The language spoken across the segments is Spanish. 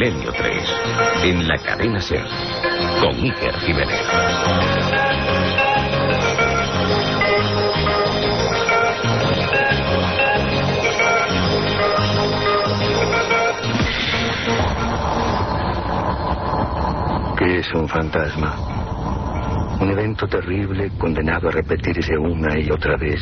Milenio 3, en la cadena Ser, con Iker Jiménez. ¿Qué es un fantasma? Un evento terrible condenado a repetirse una y otra vez.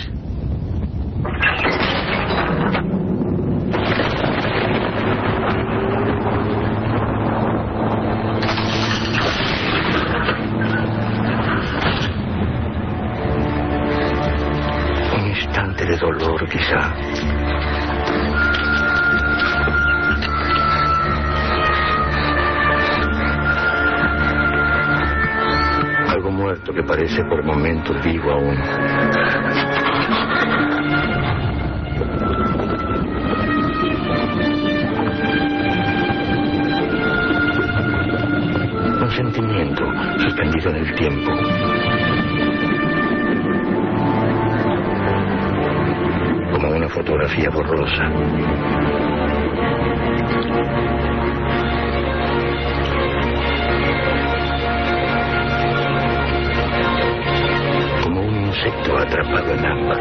Parece por momentos vivo aún. Un sentimiento suspendido en el tiempo. Como una fotografía borrosa. Insecto atrapado en ámbar.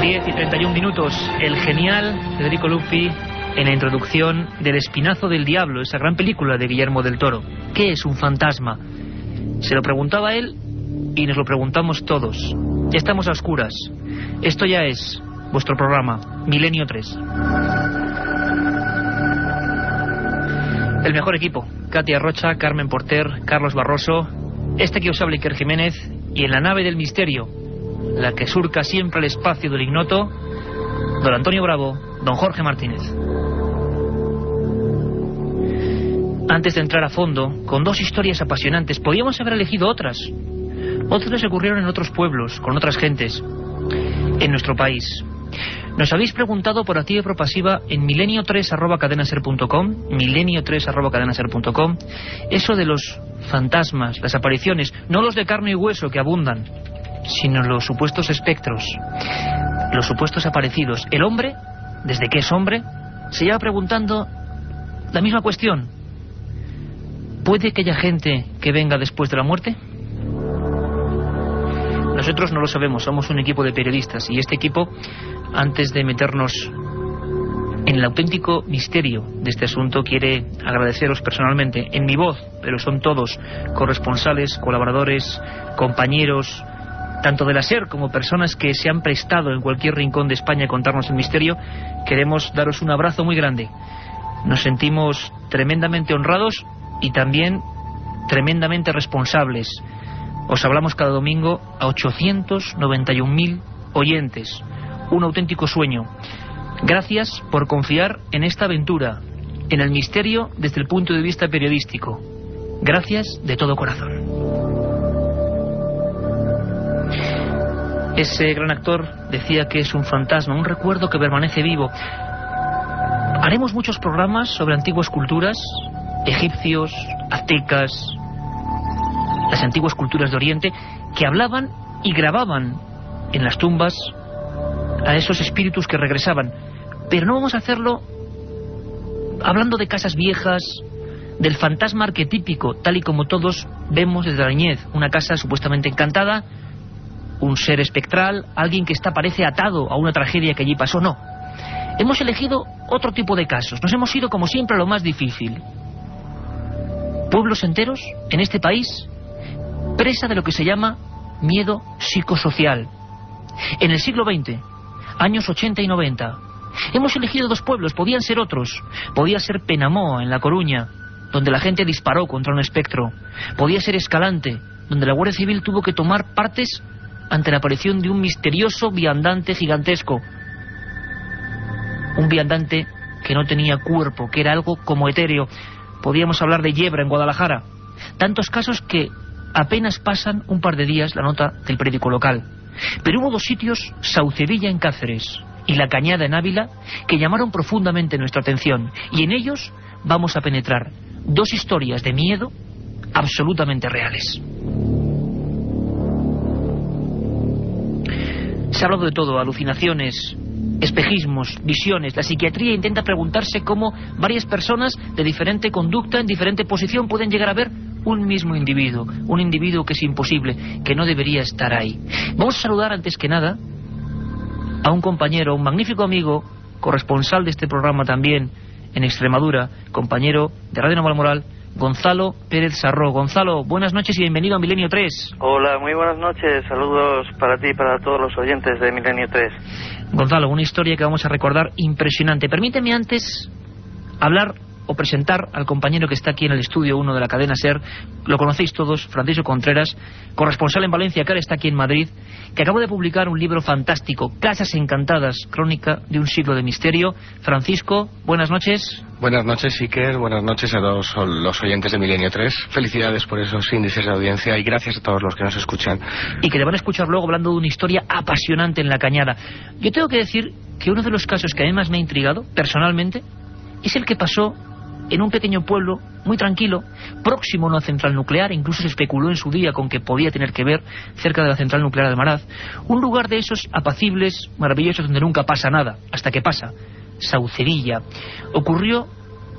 10 y 31 minutos. El genial Federico Lupi en la introducción del Espinazo del Diablo, esa gran película de Guillermo del Toro. ¿Qué es un fantasma? Se lo preguntaba él y nos lo preguntamos todos. Ya estamos a oscuras. Esto ya es vuestro programa, Milenio 3. El mejor equipo, Katia Rocha, Carmen Porter, Carlos Barroso, este que os habla Iker Jiménez y en la nave del misterio, la que surca siempre el espacio del ignoto, don Antonio Bravo, don Jorge Martínez. Antes de entrar a fondo, con dos historias apasionantes, podíamos haber elegido otras. Otras ocurrieron en otros pueblos, con otras gentes, en nuestro país. Nos habéis preguntado por activa y por pasiva en milenio3.cadenaser.com, milenio3.cadenaser.com, eso de los fantasmas, las apariciones, no los de carne y hueso que abundan, sino los supuestos espectros, los supuestos aparecidos. El hombre, desde que es hombre, se lleva preguntando la misma cuestión. ¿Puede que haya gente que venga después de la muerte? Nosotros no lo sabemos, somos un equipo de periodistas y este equipo, antes de meternos en el auténtico misterio de este asunto, quiere agradeceros personalmente, en mi voz, pero son todos corresponsales, colaboradores, compañeros, tanto de la SER como personas que se han prestado en cualquier rincón de España a contarnos el misterio, queremos daros un abrazo muy grande. Nos sentimos tremendamente honrados y también tremendamente responsables. Os hablamos cada domingo a 891.000 oyentes. Un auténtico sueño. Gracias por confiar en esta aventura, en el misterio desde el punto de vista periodístico. Gracias de todo corazón. Ese gran actor decía que es un fantasma, un recuerdo que permanece vivo. Haremos muchos programas sobre antiguas culturas, egipcios, aztecas, las antiguas culturas de Oriente, que hablaban y grababan en las tumbas a esos espíritus que regresaban. Pero no vamos a hacerlo hablando de casas viejas, del fantasma arquetípico, tal y como todos vemos desde la niñez. Una casa supuestamente encantada, un ser espectral, alguien que está parece atado a una tragedia que allí pasó. No. Hemos elegido otro tipo de casos. Nos hemos ido, como siempre, a lo más difícil. Pueblos enteros en este país presa de lo que se llama miedo psicosocial. En el siglo XX, años 80 y 90, hemos elegido dos pueblos, podían ser otros. Podía ser Penamó, en La Coruña, donde la gente disparó contra un espectro. Podía ser Escalante, donde la Guardia Civil tuvo que tomar partes ante la aparición de un misterioso viandante gigantesco. Un viandante que no tenía cuerpo, que era algo como etéreo. Podíamos hablar de Yebra en Guadalajara. Tantos casos que apenas pasan un par de días la nota del periódico local. Pero hubo dos sitios, Saucedilla en Cáceres y La Cañada en Ávila, que llamaron profundamente nuestra atención. Y en ellos vamos a penetrar dos historias de miedo absolutamente reales. Se ha hablado de todo, alucinaciones, espejismos, visiones. La psiquiatría intenta preguntarse cómo varias personas de diferente conducta, en diferente posición, pueden llegar a ver un mismo individuo, un individuo que es imposible, que no debería estar ahí. Vamos a saludar antes que nada a un compañero, un magnífico amigo, corresponsal de este programa también en Extremadura, compañero de Radio Naval Moral, Gonzalo Pérez Sarró. Gonzalo, buenas noches y bienvenido a Milenio 3. Hola, muy buenas noches. Saludos para ti y para todos los oyentes de Milenio 3. Gonzalo, una historia que vamos a recordar impresionante. Permíteme antes hablar o presentar al compañero que está aquí en el estudio uno de la cadena SER, lo conocéis todos, Francisco Contreras, corresponsal en Valencia, que ahora está aquí en Madrid, que acaba de publicar un libro fantástico, Casas Encantadas, crónica de un siglo de misterio. Francisco, buenas noches. Buenas noches, Iker, buenas noches a todos los oyentes de Milenio 3. Felicidades por esos índices de audiencia y gracias a todos los que nos escuchan. Y que le van a escuchar luego hablando de una historia apasionante en la cañada. Yo tengo que decir que uno de los casos que a mí más me ha intrigado, personalmente, es el que pasó en un pequeño pueblo muy tranquilo, próximo a una central nuclear, incluso se especuló en su día con que podía tener que ver cerca de la central nuclear de Maraz, un lugar de esos apacibles, maravillosos, donde nunca pasa nada, hasta que pasa, Saucerilla. Ocurrió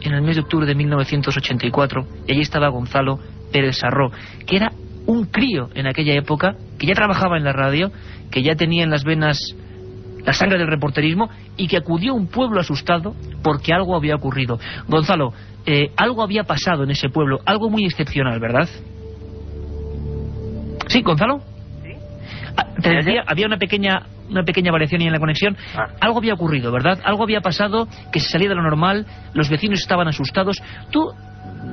en el mes de octubre de 1984, y allí estaba Gonzalo Pérez Sarró, que era un crío en aquella época, que ya trabajaba en la radio, que ya tenía en las venas la sangre del reporterismo y que acudió un pueblo asustado porque algo había ocurrido. Gonzalo, eh, algo había pasado en ese pueblo, algo muy excepcional, ¿verdad? Sí, Gonzalo. ¿Sí? Ah, te decía, había una pequeña una pequeña variación en la conexión. Ah. Algo había ocurrido, ¿verdad? Algo había pasado que se salía de lo normal, los vecinos estaban asustados. Tú,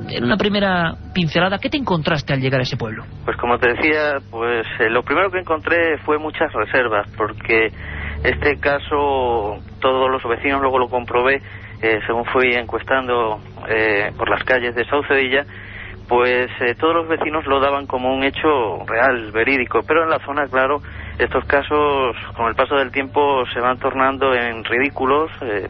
en una primera pincelada, ¿qué te encontraste al llegar a ese pueblo? Pues como te decía, pues eh, lo primero que encontré fue muchas reservas, porque este caso todos los vecinos luego lo comprobé, eh, según fui encuestando eh, por las calles de Saucedilla, pues eh, todos los vecinos lo daban como un hecho real, verídico, pero en la zona, claro, estos casos con el paso del tiempo se van tornando en ridículos, eh,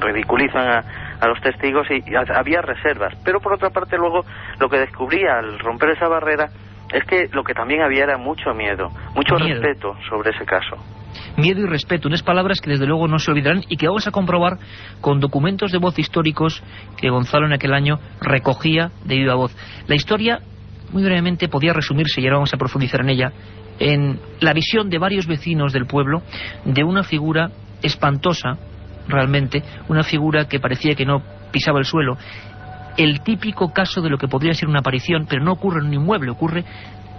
ridiculizan a, a los testigos y, y había reservas. Pero por otra parte luego lo que descubrí al romper esa barrera es que lo que también había era mucho miedo, mucho Miedo. respeto sobre ese caso. Miedo y respeto, unas palabras que desde luego no se olvidarán y que vamos a comprobar con documentos de voz históricos que Gonzalo en aquel año recogía de viva voz. La historia, muy brevemente, podía resumirse, y ahora vamos a profundizar en ella, en la visión de varios vecinos del pueblo de una figura espantosa, realmente, una figura que parecía que no pisaba el suelo. El típico caso de lo que podría ser una aparición, pero no ocurre en un inmueble, ocurre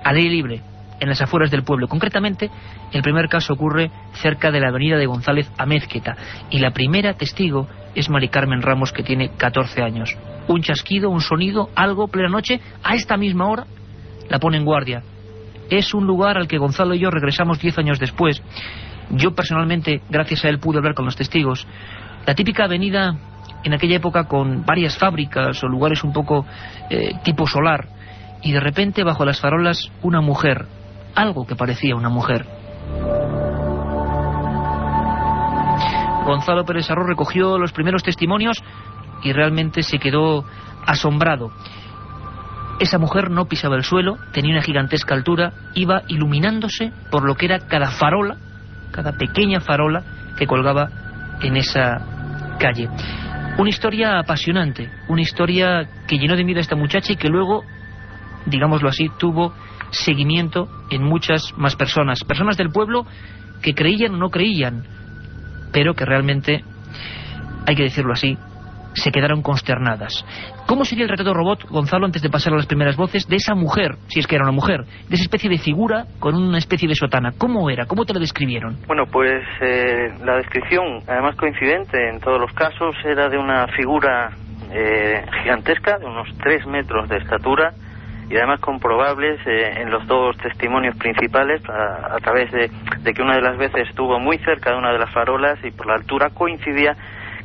al aire libre, en las afueras del pueblo. Concretamente, el primer caso ocurre cerca de la avenida de González a Mézqueta y la primera testigo es Mari Carmen Ramos que tiene 14 años. Un chasquido, un sonido, algo, plena noche, a esta misma hora, la pone en guardia. Es un lugar al que Gonzalo y yo regresamos 10 años después. Yo personalmente, gracias a él, pude hablar con los testigos. La típica avenida en aquella época con varias fábricas o lugares un poco eh, tipo solar y de repente bajo las farolas una mujer, algo que parecía una mujer. Gonzalo Pérez Arroz recogió los primeros testimonios y realmente se quedó asombrado. Esa mujer no pisaba el suelo, tenía una gigantesca altura, iba iluminándose por lo que era cada farola, cada pequeña farola que colgaba en esa calle. Una historia apasionante, una historia que llenó de miedo a esta muchacha y que luego, digámoslo así, tuvo seguimiento en muchas más personas. Personas del pueblo que creían o no creían, pero que realmente, hay que decirlo así, se quedaron consternadas. ¿Cómo sería el retrato robot, Gonzalo, antes de pasar a las primeras voces, de esa mujer, si es que era una mujer, de esa especie de figura con una especie de sotana? ¿Cómo era? ¿Cómo te la describieron? Bueno, pues eh, la descripción, además coincidente en todos los casos, era de una figura eh, gigantesca, de unos tres metros de estatura, y además comprobables eh, en los dos testimonios principales, a, a través de, de que una de las veces estuvo muy cerca de una de las farolas y por la altura coincidía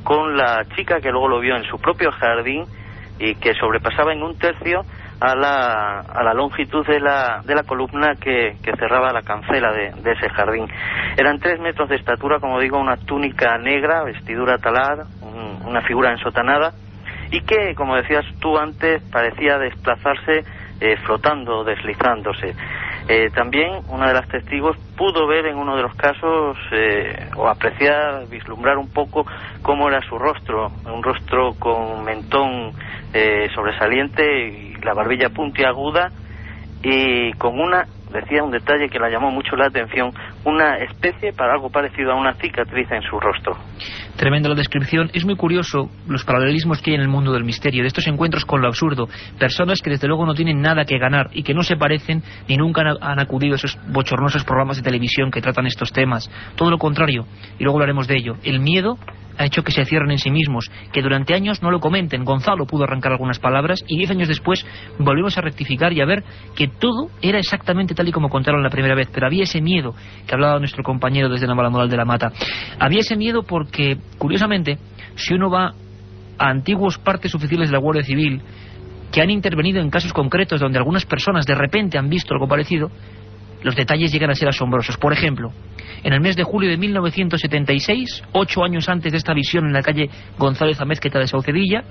con la chica que luego lo vio en su propio jardín y que sobrepasaba en un tercio a la, a la longitud de la, de la columna que, que cerraba la cancela de, de ese jardín. Eran tres metros de estatura, como digo, una túnica negra, vestidura talada, un- una figura ensotanada, y que, como decías tú antes, parecía desplazarse eh, flotando, deslizándose. Eh, también una de las testigos pudo ver en uno de los casos eh, o apreciar, vislumbrar un poco cómo era su rostro, un rostro con mentón eh, sobresaliente y la barbilla puntiaguda y con una decía un detalle que la llamó mucho la atención, una especie para algo parecido a una cicatriz en su rostro. Tremenda la descripción. Es muy curioso los paralelismos que hay en el mundo del misterio, de estos encuentros con lo absurdo. Personas que desde luego no tienen nada que ganar y que no se parecen ni nunca han acudido a esos bochornosos programas de televisión que tratan estos temas. Todo lo contrario, y luego hablaremos de ello. El miedo ha hecho que se cierren en sí mismos, que durante años no lo comenten. Gonzalo pudo arrancar algunas palabras y diez años después volvimos a rectificar y a ver que todo era exactamente tal y como contaron la primera vez, pero había ese miedo que hablaba nuestro compañero desde la Moral de la Mata. Había ese miedo porque, curiosamente, si uno va a antiguos partes oficiales de la Guardia Civil que han intervenido en casos concretos donde algunas personas de repente han visto algo parecido, los detalles llegan a ser asombrosos. Por ejemplo, en el mes de julio de 1976, ocho años antes de esta visión en la calle González Amezqueta de Saucedilla,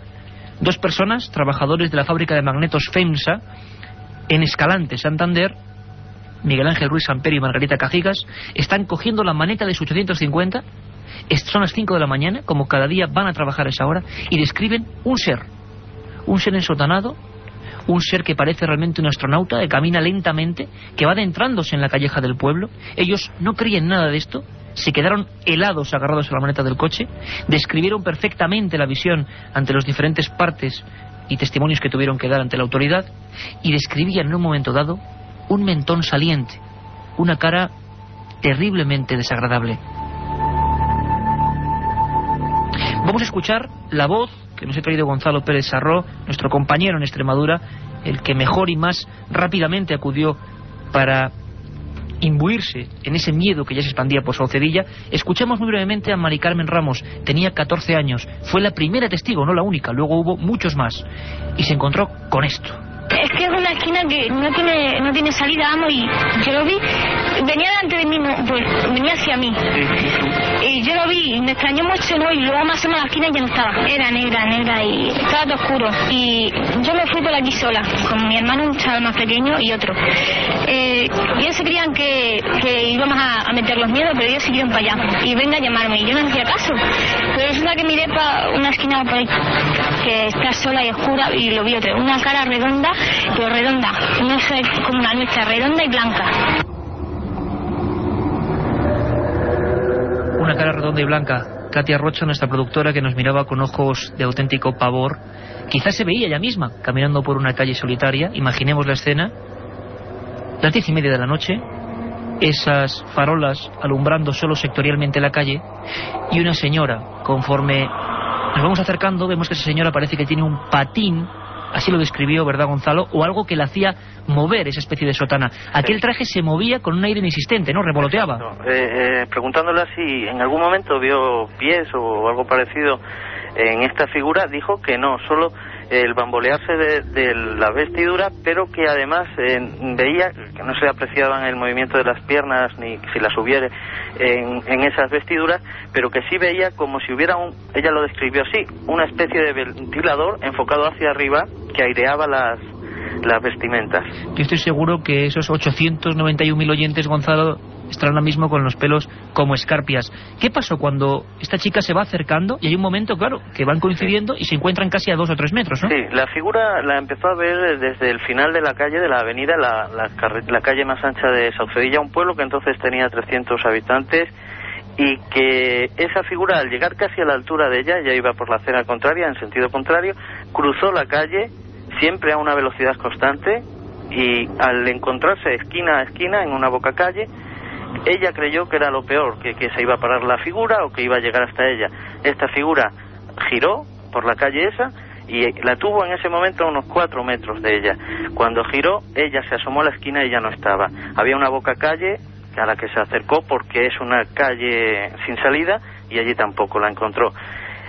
dos personas, trabajadores de la fábrica de magnetos FEMSA, en Escalante, Santander, Miguel Ángel Ruiz Samperio y Margarita Cajigas, están cogiendo la maneta de su 850, son las 5 de la mañana, como cada día van a trabajar a esa hora, y describen un ser, un ser ensotanado, un ser que parece realmente un astronauta, que camina lentamente, que va adentrándose en la calleja del pueblo. Ellos no creían nada de esto, se quedaron helados agarrados a la maneta del coche, describieron perfectamente la visión ante las diferentes partes y testimonios que tuvieron que dar ante la autoridad y describían en un momento dado un mentón saliente, una cara terriblemente desagradable. Vamos a escuchar la voz que nos ha traído Gonzalo Pérez Sarró, nuestro compañero en Extremadura, el que mejor y más rápidamente acudió para imbuirse en ese miedo que ya se expandía por Saucedilla, escuchamos muy brevemente a Mari Carmen Ramos. Tenía 14 años. Fue la primera testigo, no la única. Luego hubo muchos más. Y se encontró con esto. Es que es una esquina que no tiene, no tiene salida, amo, y yo lo vi. Venía delante de mí, pues venía hacia mí. Y yo lo vi y me extrañó mucho, ¿no? Y luego más o menos la esquina ya no estaba. Era negra, negra y estaba todo oscuro. Y yo me fui por aquí sola, con mi hermano, un chaval más pequeño y otro. Eh, ellos se creían que, que íbamos a, meter los miedos, pero ellos siguieron para allá. Y venga a llamarme. Y yo no hacía caso. Pero resulta que miré para una esquina por ahí, que está sola y oscura, y lo vi otra. Una cara redonda pero redonda, sé, como una nuestra, redonda y blanca. Una cara redonda y blanca. Katia Rocha, nuestra productora, que nos miraba con ojos de auténtico pavor. Quizás se veía ella misma, caminando por una calle solitaria. Imaginemos la escena. Las diez y media de la noche, esas farolas alumbrando solo sectorialmente la calle, y una señora, conforme nos vamos acercando, vemos que esa señora parece que tiene un patín Así lo describió, ¿verdad, Gonzalo? O algo que le hacía mover esa especie de sotana. Aquel traje se movía con un aire inexistente, ¿no? Revoloteaba. Eh, eh, preguntándole si en algún momento vio pies o algo parecido en esta figura, dijo que no, solo el bambolearse de, la vestidura, pero que además eh, veía que no se apreciaban el movimiento de las piernas ni si las hubiera en, esas vestiduras, pero que sí veía como si hubiera un, ella lo describió así, una especie de ventilador enfocado hacia arriba que aireaba las, las vestimentas. Yo estoy seguro que esos 891.000 oyentes, Gonzalo, estarán ahora mismo con los pelos como escarpias. ¿Qué pasó cuando esta chica se va acercando y hay un momento, claro, que van coincidiendo y se encuentran casi a dos o tres metros, ¿no? Sí, la figura la empezó a ver desde el final de la calle, de la avenida, la, la, calle más ancha de Saucedilla, un pueblo que entonces tenía 300 habitantes y que esa figura al llegar casi a la altura de ella, ya iba por la acera contraria, en sentido contrario, cruzó la calle siempre a una velocidad constante y al encontrarse esquina a esquina en una boca calle, ella creyó que era lo peor, que, que se iba a parar la figura o que iba a llegar hasta ella. Esta figura giró por la calle esa y la tuvo en ese momento a unos cuatro metros de ella. Cuando giró, ella se asomó a la esquina y ya no estaba. Había una boca calle a la que se acercó porque es una calle sin salida y allí tampoco la encontró.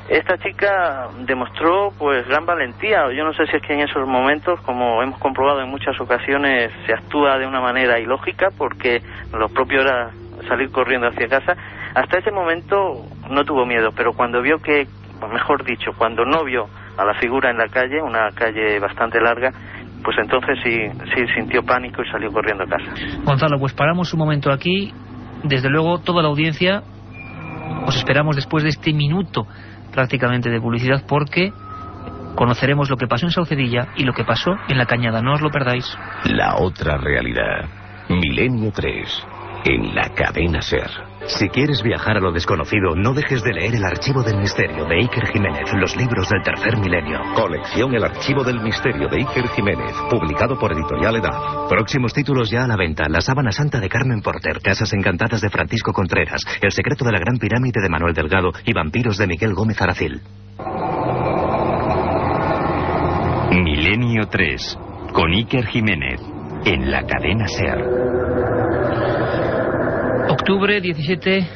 Esta chica demostró pues gran valentía. Yo no sé si es que en esos momentos, como hemos comprobado en muchas ocasiones, se actúa de una manera ilógica porque lo propio era salir corriendo hacia casa. Hasta ese momento no tuvo miedo, pero cuando vio que, mejor dicho, cuando no vio a la figura en la calle, una calle bastante larga, pues entonces sí, sí sintió pánico y salió corriendo a casa. Gonzalo, pues paramos un momento aquí. Desde luego, toda la audiencia os esperamos después de este minuto prácticamente de publicidad porque conoceremos lo que pasó en Saucedilla y lo que pasó en La Cañada. No os lo perdáis. La otra realidad. Milenio 3. En la cadena Ser. Si quieres viajar a lo desconocido, no dejes de leer El Archivo del Misterio de Iker Jiménez, los libros del tercer milenio. Colección El Archivo del Misterio de Iker Jiménez, publicado por Editorial Edad. Próximos títulos ya a la venta. La sábana santa de Carmen Porter, Casas encantadas de Francisco Contreras, El secreto de la gran pirámide de Manuel Delgado y Vampiros de Miguel Gómez Aracil. Milenio 3. Con Iker Jiménez. En la cadena Ser. Octubre 17,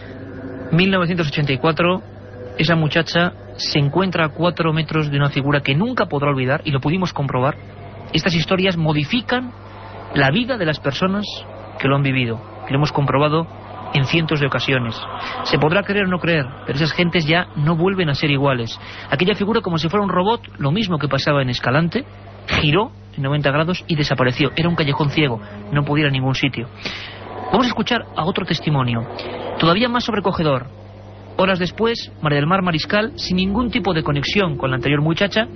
1984, esa muchacha se encuentra a cuatro metros de una figura que nunca podrá olvidar, y lo pudimos comprobar. Estas historias modifican la vida de las personas que lo han vivido, lo hemos comprobado en cientos de ocasiones. Se podrá creer o no creer, pero esas gentes ya no vuelven a ser iguales. Aquella figura como si fuera un robot, lo mismo que pasaba en Escalante, giró en 90 grados y desapareció. Era un callejón ciego, no podía ir a ningún sitio. Vamos a escuchar a otro testimonio, todavía más sobrecogedor. Horas después, María del Mar Mariscal, sin ningún tipo de conexión con la anterior muchacha,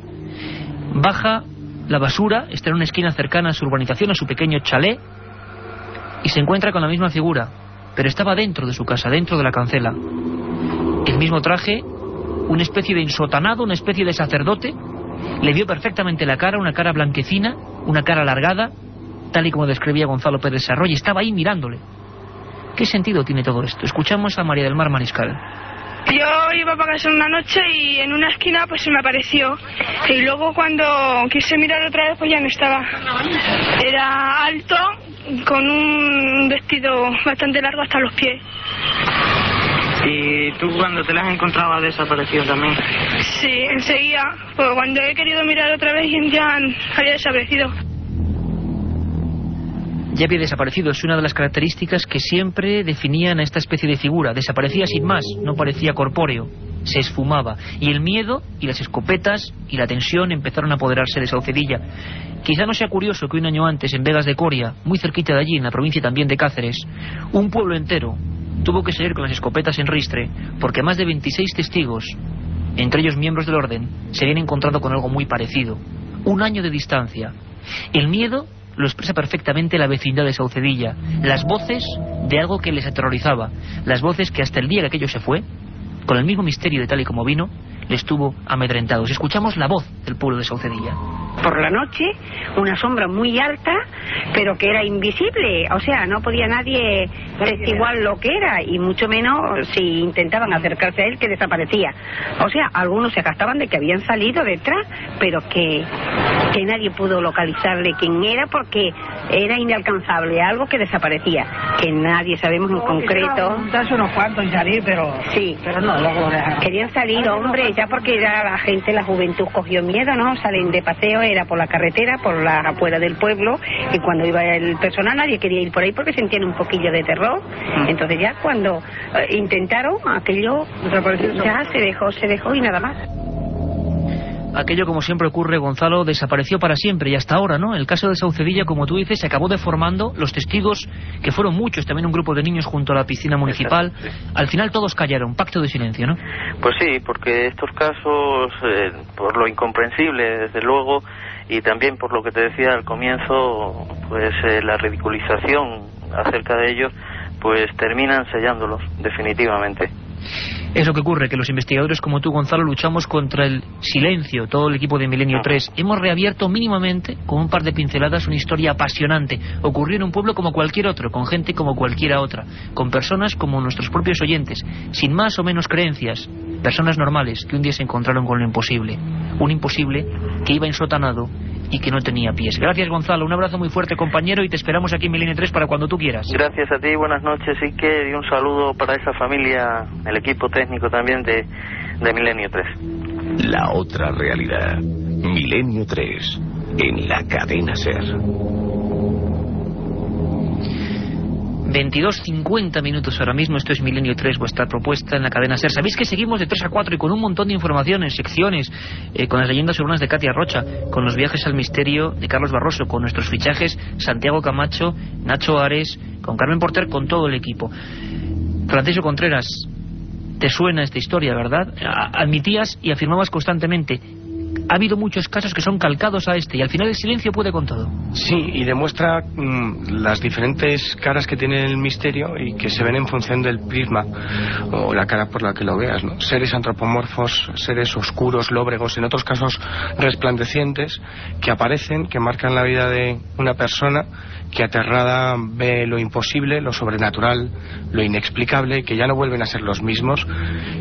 baja la basura, está en una esquina cercana a su urbanización, a su pequeño chalet, y se encuentra con la misma figura, pero estaba dentro de su casa, dentro de la cancela. El mismo traje, una especie de ensotanado, una especie de sacerdote, le vio perfectamente la cara, una cara blanquecina, una cara alargada, tal y como describía Gonzalo Pérez Sarroy, estaba ahí mirándole. ¿Qué sentido tiene todo esto? Escuchamos a María del Mar Mariscal. Yo iba para casa una noche y en una esquina pues se me apareció. Y luego cuando quise mirar otra vez pues ya no estaba. Era alto, con un vestido bastante largo hasta los pies. ¿Y tú cuando te la has encontrado desaparecido también? Sí, enseguida. Pues cuando he querido mirar otra vez ya había desaparecido. Ya había desaparecido, es una de las características que siempre definían a esta especie de figura. Desaparecía sin más, no parecía corpóreo, se esfumaba. Y el miedo y las escopetas y la tensión empezaron a apoderarse de Saucedilla. Quizá no sea curioso que un año antes, en Vegas de Coria, muy cerquita de allí, en la provincia también de Cáceres, un pueblo entero tuvo que salir con las escopetas en ristre, porque más de 26 testigos, entre ellos miembros del orden, se habían encontrado con algo muy parecido. Un año de distancia. El miedo lo expresa perfectamente la vecindad de Saucedilla. Las voces de algo que les aterrorizaba. Las voces que hasta el día que aquello se fue, con el mismo misterio de tal y como vino, les tuvo amedrentados. Escuchamos la voz del pueblo de Saucedilla. Por la noche, una sombra muy alta, pero que era invisible. O sea, no podía nadie testiguar lo que era, y mucho menos si intentaban acercarse a él, que desaparecía. O sea, algunos se gastaban de que habían salido detrás, pero que, que nadie pudo localizarle quién era porque era inalcanzable, algo que desaparecía, que nadie sabemos en concreto. unos cuantos en salir, pero... Sí, pero no, luego... Querían salir, hombre, ya porque ya la gente, la juventud cogió miedo, ¿no? Salen de paseo, era por la carretera, por la afuera del pueblo, y cuando iba el personal nadie quería ir por ahí porque sentían un poquillo de terror. Entonces ya cuando eh, intentaron, aquello ya se dejó, se dejó y nada más. Aquello, como siempre ocurre, Gonzalo, desapareció para siempre y hasta ahora, ¿no? El caso de Saucedilla, como tú dices, se acabó deformando. Los testigos, que fueron muchos, también un grupo de niños junto a la piscina municipal, al final todos callaron, pacto de silencio, ¿no? Pues sí, porque estos casos, eh, por lo incomprensible, desde luego, y también por lo que te decía al comienzo, pues eh, la ridiculización acerca de ellos, pues terminan sellándolos, definitivamente. Es lo que ocurre, que los investigadores como tú, Gonzalo, luchamos contra el silencio, todo el equipo de Milenio 3. Hemos reabierto mínimamente, con un par de pinceladas, una historia apasionante. Ocurrió en un pueblo como cualquier otro, con gente como cualquiera otra, con personas como nuestros propios oyentes, sin más o menos creencias, personas normales que un día se encontraron con lo imposible. Un imposible que iba ensotanado y que no tenía pies. Gracias, Gonzalo. Un abrazo muy fuerte, compañero, y te esperamos aquí en Milenio 3 para cuando tú quieras. Gracias a ti, buenas noches, y que y un saludo para esa familia, el equipo técnico también de, de Milenio 3. La otra realidad. Milenio 3. En la cadena Ser. 22, 50 minutos ahora mismo. Esto es Milenio 3, vuestra propuesta en la cadena SER. Sabéis que seguimos de 3 a 4 y con un montón de informaciones, secciones, eh, con las leyendas urbanas de Katia Rocha, con los viajes al misterio de Carlos Barroso, con nuestros fichajes Santiago Camacho, Nacho Ares, con Carmen Porter, con todo el equipo. Francisco Contreras, te suena esta historia, ¿verdad? Admitías y afirmabas constantemente ha habido muchos casos que son calcados a este y al final el silencio puede con todo. Sí, y demuestra mm, las diferentes caras que tiene el misterio y que se ven en función del prisma o la cara por la que lo veas, ¿no? Seres antropomorfos, seres oscuros, lóbregos, en otros casos resplandecientes, que aparecen, que marcan la vida de una persona que aterrada ve lo imposible, lo sobrenatural, lo inexplicable, que ya no vuelven a ser los mismos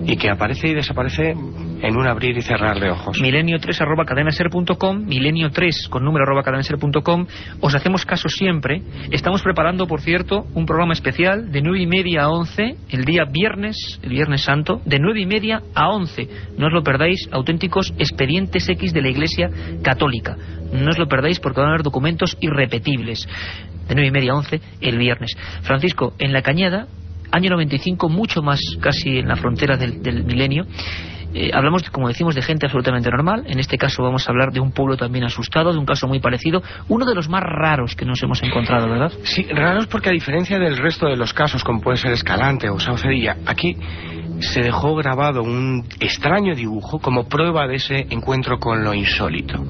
y que aparece y desaparece en un abrir y cerrar de ojos. Milenio 3 arroba cadenaser.com, milenio 3 con número arroba cadenaser.com. Os hacemos caso siempre. Estamos preparando, por cierto, un programa especial de 9 y media a 11, el día viernes, el viernes santo, de 9 y media a 11. No os lo perdáis, auténticos expedientes X de la Iglesia Católica. No os lo perdáis porque van a haber documentos irrepetibles. De 9 y media a 11 el viernes. Francisco, en la Cañada, año 95, mucho más casi en la frontera del, del milenio, eh, hablamos, como decimos, de gente absolutamente normal. En este caso vamos a hablar de un pueblo también asustado, de un caso muy parecido. Uno de los más raros que nos hemos encontrado, ¿verdad? Sí, raros porque a diferencia del resto de los casos, como puede ser Escalante o Saucedilla, aquí se dejó grabado un extraño dibujo como prueba de ese encuentro con lo insólito.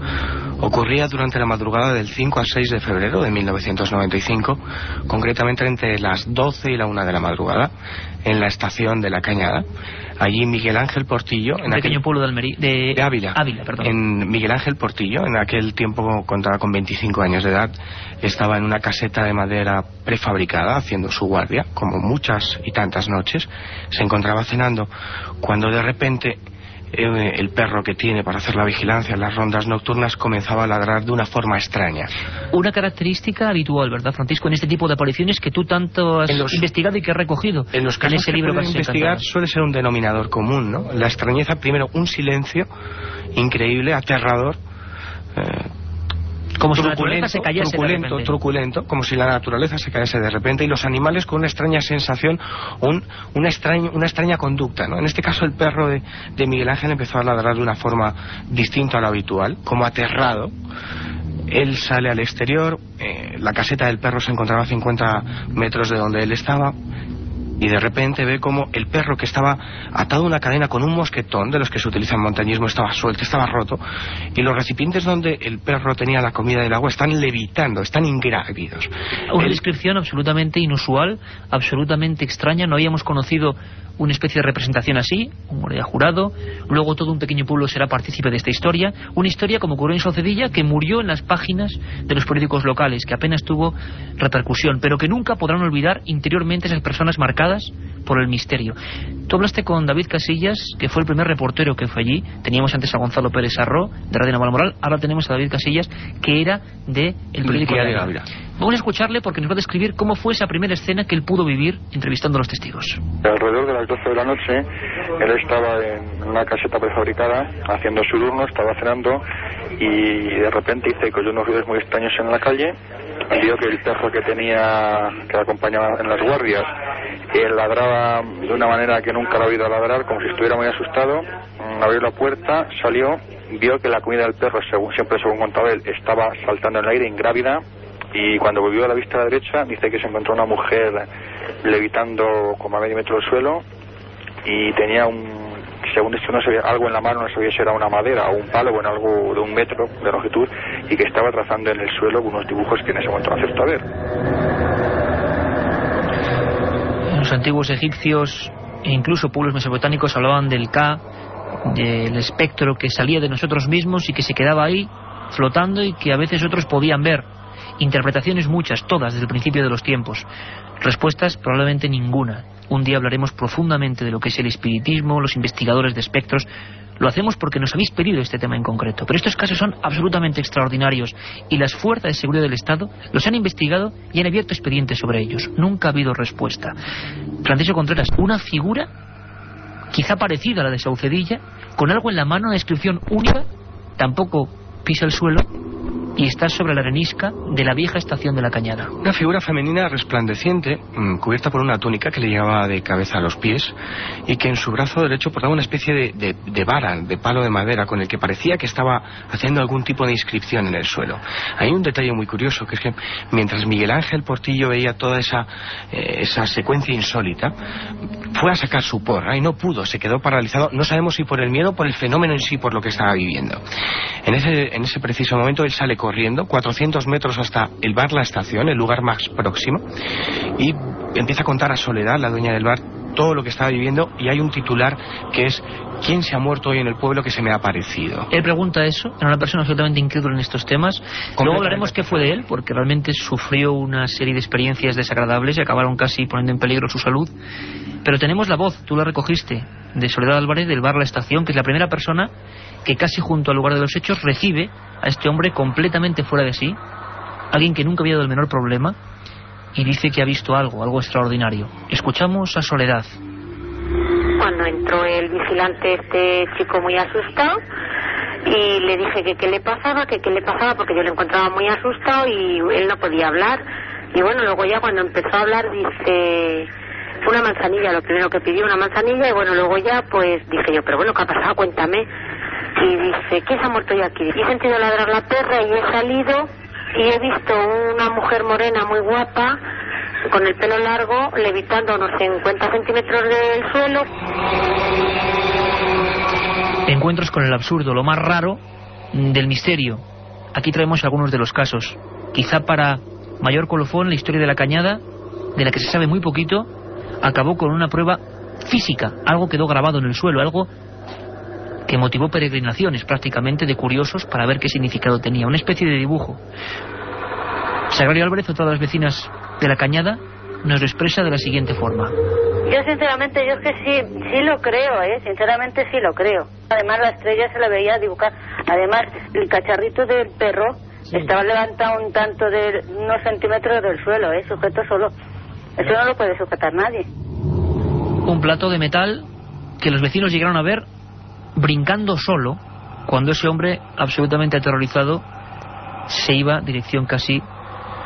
Ocurría durante la madrugada del 5 al 6 de febrero de 1995, concretamente entre las 12 y la 1 de la madrugada, en la estación de La Cañada. Allí Miguel Ángel Portillo... En pequeño pueblo de, Almería, de... Ávila. Ávila perdón. En Miguel Ángel Portillo, en aquel tiempo contaba con 25 años de edad, estaba en una caseta de madera prefabricada haciendo su guardia, como muchas y tantas noches. Se encontraba cenando cuando de repente eh, el perro que tiene para hacer la vigilancia en las rondas nocturnas comenzaba a ladrar de una forma extraña. Una característica habitual, ¿verdad, Francisco, en este tipo de apariciones que tú tanto has investigado y que has recogido en los casos ese libro que, que has investigar suele ser un denominador común, ¿no? La extrañeza, primero, un silencio increíble, aterrador, eh, como si la naturaleza se cayese truculento, de repente. truculento, como si la naturaleza se cayese de repente y los animales con una extraña sensación, un, una, extraña, una extraña conducta. ¿no? En este caso el perro de, de Miguel Ángel empezó a ladrar de una forma distinta a la habitual, como aterrado. Él sale al exterior, eh, la caseta del perro se encontraba a 50 metros de donde él estaba, y de repente ve como el perro que estaba atado a una cadena con un mosquetón de los que se utiliza en montañismo estaba suelto, estaba roto y los recipientes donde el perro tenía la comida y el agua están levitando, están ingrávidos. Una descripción absolutamente inusual, absolutamente extraña, no habíamos conocido una especie de representación así, un jurado, luego todo un pequeño pueblo será partícipe de esta historia, una historia como ocurrió en Socedilla que murió en las páginas de los periódicos locales, que apenas tuvo repercusión, pero que nunca podrán olvidar interiormente esas personas marcadas por el misterio. Tú hablaste con David Casillas, que fue el primer reportero que fue allí, teníamos antes a Gonzalo Pérez Arro, de Radio Naval Moral, ahora tenemos a David Casillas, que era de el periódico de de Ávila. Vamos a escucharle porque nos va a describir cómo fue esa primera escena que él pudo vivir entrevistando a los testigos. Alrededor de las 12 de la noche, él estaba en una caseta prefabricada haciendo su turno, estaba cenando y de repente dice que oyó unos ruidos muy extraños en la calle. Vio que el perro que tenía, que acompañaba en las guardias, eh, ladraba de una manera que nunca lo ha oído ladrar, como si estuviera muy asustado. Mm, Abrió la puerta, salió, vio que la comida del perro, según, siempre según contaba él, estaba saltando en el aire, ingrávida, y cuando volvió a la vista a la derecha dice que se encontró una mujer levitando como a medio metro del suelo y tenía un según esto no sabía algo en la mano no sabía si era una madera o un palo o en algo de un metro de longitud y que estaba trazando en el suelo unos dibujos que en ese momento no acertó a ver Los antiguos egipcios e incluso pueblos mesopotámicos hablaban del Ka, del espectro que salía de nosotros mismos y que se quedaba ahí flotando y que a veces otros podían ver. Interpretaciones muchas, todas, desde el principio de los tiempos. Respuestas probablemente ninguna. Un día hablaremos profundamente de lo que es el espiritismo, los investigadores de espectros. Lo hacemos porque nos habéis pedido este tema en concreto. Pero estos casos son absolutamente extraordinarios y las fuerzas de seguridad del Estado los han investigado y han abierto expedientes sobre ellos. Nunca ha habido respuesta. Francisco Contreras, una figura quizá parecida a la de Saucedilla, con algo en la mano, una descripción única, tampoco pisa el suelo, y está sobre la arenisca de la vieja estación de la cañada. Una figura femenina resplandeciente, mm, cubierta por una túnica que le llevaba de cabeza a los pies y que en su brazo derecho portaba una especie de, de, vara, de palo de madera, con el que parecía que estaba haciendo algún tipo de inscripción en el suelo. Hay un detalle muy curioso, que es que mientras Miguel Ángel Portillo veía toda esa, eh, esa secuencia insólita, fue a sacar su porra y no pudo, se quedó paralizado, no sabemos si por el miedo por el fenómeno en sí, por lo que estaba viviendo. En ese, en ese preciso momento él sale corriendo, 400 metros hasta el bar La Estación, el lugar más próximo, y empieza a contar a Soledad, la dueña del bar, todo lo que estaba viviendo y hay un titular que es ¿quién se ha muerto hoy en el pueblo que se me ha aparecido? Él pregunta eso, era una persona absolutamente incrédula en estos temas. Luego hablaremos qué fue de él, porque realmente sufrió una serie de experiencias desagradables y acabaron casi poniendo en peligro su salud. Pero tenemos la voz, tú la recogiste, de Soledad Álvarez del bar La Estación, que es la primera persona que casi junto al lugar de los hechos recibe a este hombre completamente fuera de sí, alguien que nunca había dado el menor problema, y dice que ha visto algo, algo extraordinario. Escuchamos a Soledad. Cuando entró el vigilante, este chico muy asustado, y le dije que qué le pasaba, que qué le pasaba, porque yo le encontraba muy asustado y él no podía hablar. Y bueno, luego ya cuando empezó a hablar dice, una manzanilla, lo primero que pidió una manzanilla y bueno, luego ya pues dije yo, pero bueno, ¿qué ha pasado? Cuéntame. Y dice, ¿qué se ha muerto aquí? He sentido ladrar la perra y he salido y he visto una mujer morena muy guapa con el pelo largo levitando unos 50 centímetros del suelo. Encuentros con el absurdo, lo más raro del misterio. Aquí traemos algunos de los casos. Quizá para mayor colofón la historia de la cañada, de la que se sabe muy poquito, acabó con una prueba física. Algo quedó grabado en el suelo, algo que motivó peregrinaciones prácticamente de curiosos para ver qué significado tenía, una especie de dibujo. Sagrario Álvarez, otra de las vecinas de la cañada, nos lo expresa de la siguiente forma. Yo sinceramente, yo es que sí, sí lo creo, ¿eh? sinceramente sí lo creo. Además la estrella se la veía dibujar, además el cacharrito del perro estaba levantado un tanto de unos centímetros del suelo, ¿eh? sujeto solo. Eso no lo puede sujetar nadie. Un plato de metal que los vecinos llegaron a ver brincando solo cuando ese hombre, absolutamente aterrorizado, se iba dirección casi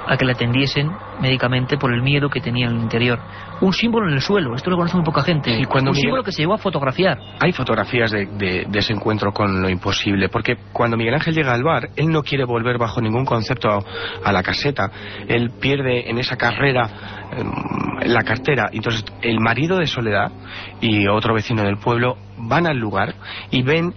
a que le atendiesen médicamente por el miedo que tenía en el interior. Un símbolo en el suelo, esto lo conoce muy poca gente. Y cuando un símbolo que se llegó a fotografiar. Hay fotografías de, de, ese encuentro con lo imposible, porque cuando Miguel Ángel llega al bar, él no quiere volver bajo ningún concepto a, la caseta. Él pierde en esa carrera em, la cartera. Entonces, el marido de Soledad y otro vecino del pueblo van al lugar y ven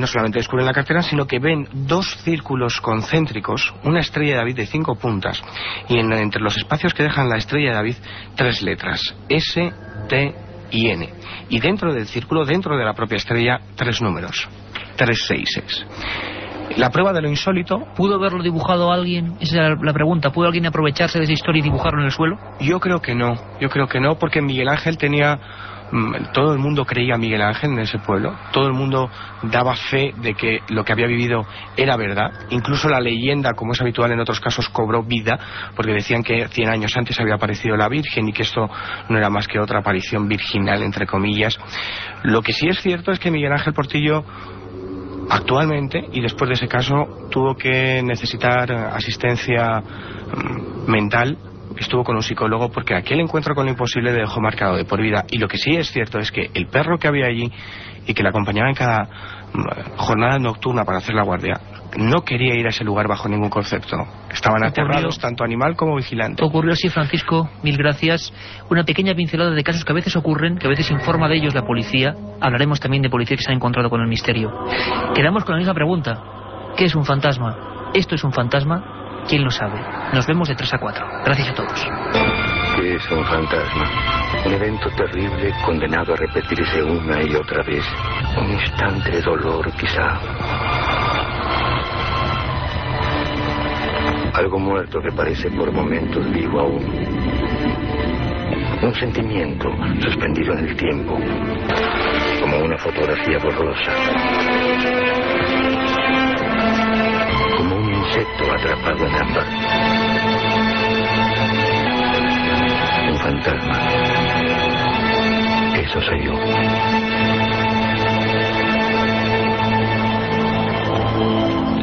no solamente descubren la cartera, sino que ven dos círculos concéntricos, una estrella de David de cinco puntas, y entre los espacios que dejan la estrella de David, tres letras, S, T y N. Y dentro del círculo, dentro de la propia estrella, tres números, tres seises. La prueba de lo insólito... ¿Pudo haberlo dibujado alguien? Esa es la pregunta. ¿Pudo alguien aprovecharse de esa historia y dibujarlo en el suelo? Yo creo que no. Yo creo que no, porque Miguel Ángel tenía todo el mundo creía a Miguel Ángel en ese pueblo, todo el mundo daba fe de que lo que había vivido era verdad, incluso la leyenda, como es habitual en otros casos, cobró vida, porque decían que 100 años antes había aparecido la Virgen y que esto no era más que otra aparición virginal, entre comillas. Lo que sí es cierto es que Miguel Ángel Portillo actualmente, y después de ese caso, tuvo que necesitar asistencia mm, mental estuvo con un psicólogo porque aquel encuentro con lo imposible le dejó marcado de por vida. Y lo que sí es cierto es que el perro que había allí y que le acompañaba en cada mm, jornada nocturna para hacer la guardia, no quería ir a ese lugar bajo ningún concepto. Estaban aterrados, tanto animal como vigilante. Ocurrió así, Francisco, mil gracias. Una pequeña pincelada de casos que a veces ocurren, que a veces informa de ellos la policía. Hablaremos también de policía que se ha encontrado con el misterio. Quedamos con la misma pregunta. ¿Qué es un fantasma? ¿Esto es un fantasma? ¿Quién lo sabe? Nos vemos de 3 a 4. Gracias a todos. ¿Qué es un fantasma? Un evento terrible condenado a repetirse una y otra vez. Un instante de dolor, quizá. Algo muerto que parece por momentos vivo aún. Un sentimiento suspendido en el tiempo, como una fotografía borrosa atrapado en ámbar. Un fantasma. Eso soy yo.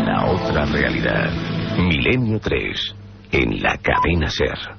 La otra realidad. Milenio 3, en la cadena Ser.